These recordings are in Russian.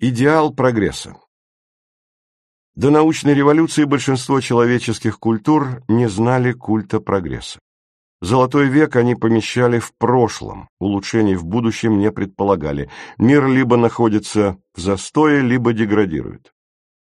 Идеал прогресса До научной революции большинство человеческих культур не знали культа прогресса. Золотой век они помещали в прошлом, улучшений в будущем не предполагали. Мир либо находится в застое, либо деградирует.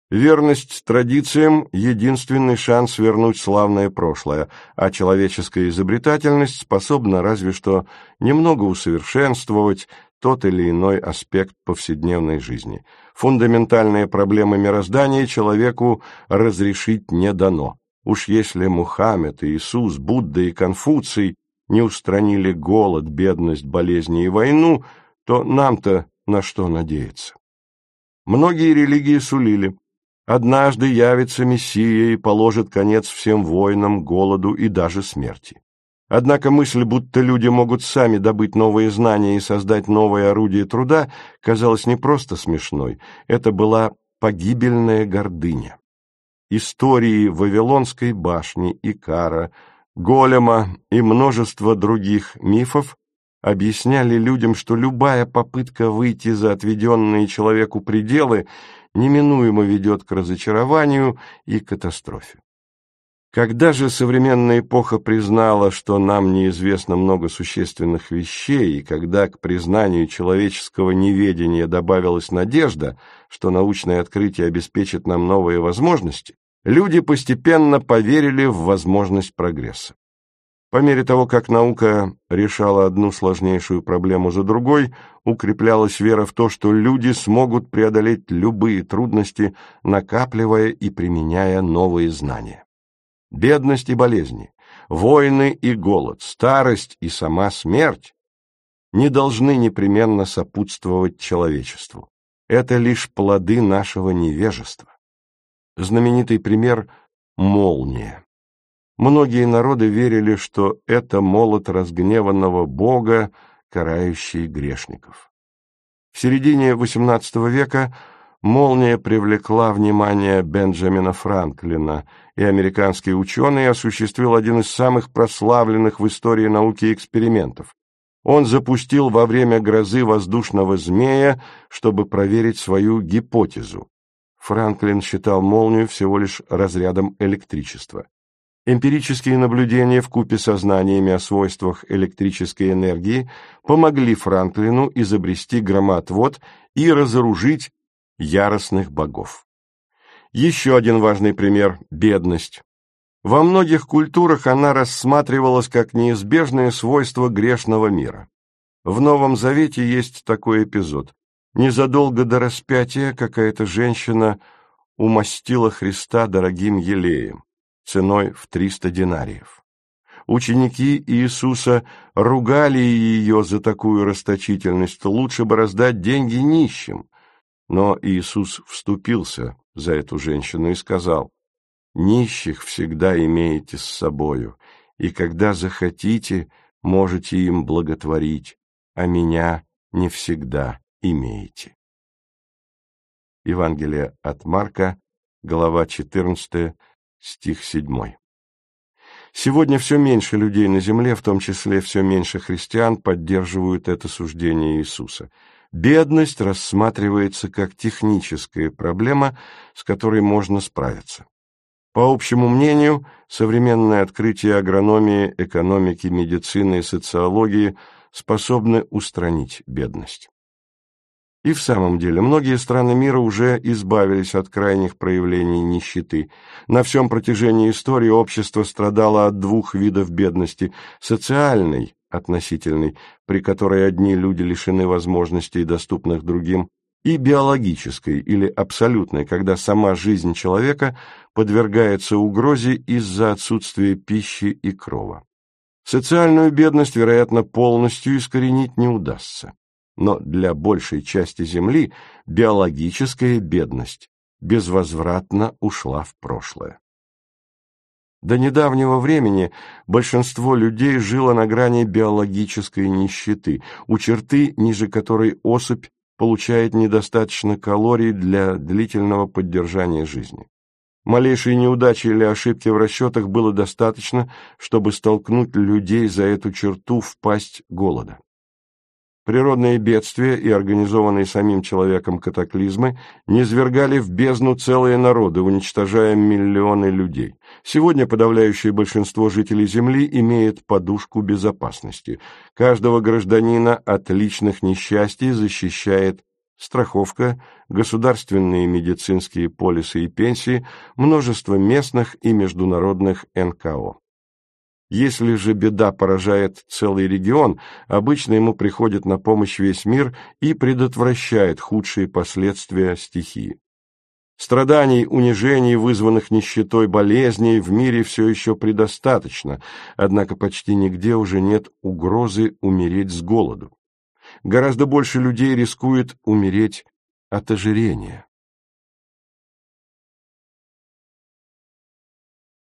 Верность традициям – единственный шанс вернуть славное прошлое, а человеческая изобретательность способна разве что немного усовершенствовать тот или иной аспект повседневной жизни. Фундаментальные проблемы мироздания человеку разрешить не дано. Уж если Мухаммед, Иисус, Будда и Конфуций не устранили голод, бедность, болезни и войну, то нам-то на что надеяться? Многие религии сулили Однажды явится Мессия и положит конец всем войнам, голоду и даже смерти. Однако мысль, будто люди могут сами добыть новые знания и создать новое орудие труда, казалась не просто смешной, это была погибельная гордыня. Истории Вавилонской башни, Икара, Голема и множество других мифов объясняли людям, что любая попытка выйти за отведенные человеку пределы неминуемо ведет к разочарованию и катастрофе. Когда же современная эпоха признала, что нам неизвестно много существенных вещей, и когда к признанию человеческого неведения добавилась надежда, что научное открытие обеспечит нам новые возможности, люди постепенно поверили в возможность прогресса. По мере того, как наука решала одну сложнейшую проблему за другой, укреплялась вера в то, что люди смогут преодолеть любые трудности, накапливая и применяя новые знания. Бедность и болезни, войны и голод, старость и сама смерть не должны непременно сопутствовать человечеству. Это лишь плоды нашего невежества. Знаменитый пример – молния. Многие народы верили, что это молот разгневанного Бога, карающий грешников. В середине XVIII века молния привлекла внимание Бенджамина Франклина, и американский ученый осуществил один из самых прославленных в истории науки экспериментов. Он запустил во время грозы воздушного змея, чтобы проверить свою гипотезу. Франклин считал молнию всего лишь разрядом электричества. Эмпирические наблюдения в купе со знаниями о свойствах электрической энергии помогли Франклину изобрести громоотвод и разоружить яростных богов. Еще один важный пример – бедность. Во многих культурах она рассматривалась как неизбежное свойство грешного мира. В Новом Завете есть такой эпизод. Незадолго до распятия какая-то женщина умастила Христа дорогим елеем ценой в триста динариев. Ученики Иисуса ругали ее за такую расточительность, лучше бы раздать деньги нищим. Но Иисус вступился за эту женщину и сказал, «Нищих всегда имеете с собою, и когда захотите, можете им благотворить, а меня не всегда имеете». Евангелие от Марка, глава 14, стих 7. Сегодня все меньше людей на земле, в том числе все меньше христиан, поддерживают это суждение Иисуса. Бедность рассматривается как техническая проблема, с которой можно справиться. По общему мнению, современное открытие агрономии, экономики, медицины и социологии способны устранить бедность. И в самом деле, многие страны мира уже избавились от крайних проявлений нищеты. На всем протяжении истории общество страдало от двух видов бедности – социальной, относительной, при которой одни люди лишены возможностей, доступных другим, и биологической или абсолютной, когда сама жизнь человека подвергается угрозе из-за отсутствия пищи и крова. Социальную бедность, вероятно, полностью искоренить не удастся но для большей части Земли биологическая бедность безвозвратно ушла в прошлое. До недавнего времени большинство людей жило на грани биологической нищеты, у черты, ниже которой особь получает недостаточно калорий для длительного поддержания жизни. Малейшей неудачи или ошибки в расчетах было достаточно, чтобы столкнуть людей за эту черту в пасть голода. Природные бедствия и организованные самим человеком катаклизмы низвергали в бездну целые народы, уничтожая миллионы людей. Сегодня подавляющее большинство жителей Земли имеет подушку безопасности. Каждого гражданина от личных несчастий защищает страховка, государственные медицинские полисы и пенсии, множество местных и международных НКО. Если же беда поражает целый регион, обычно ему приходит на помощь весь мир и предотвращает худшие последствия стихии. Страданий, унижений, вызванных нищетой, болезней в мире все еще предостаточно, однако почти нигде уже нет угрозы умереть с голоду. Гораздо больше людей рискует умереть от ожирения.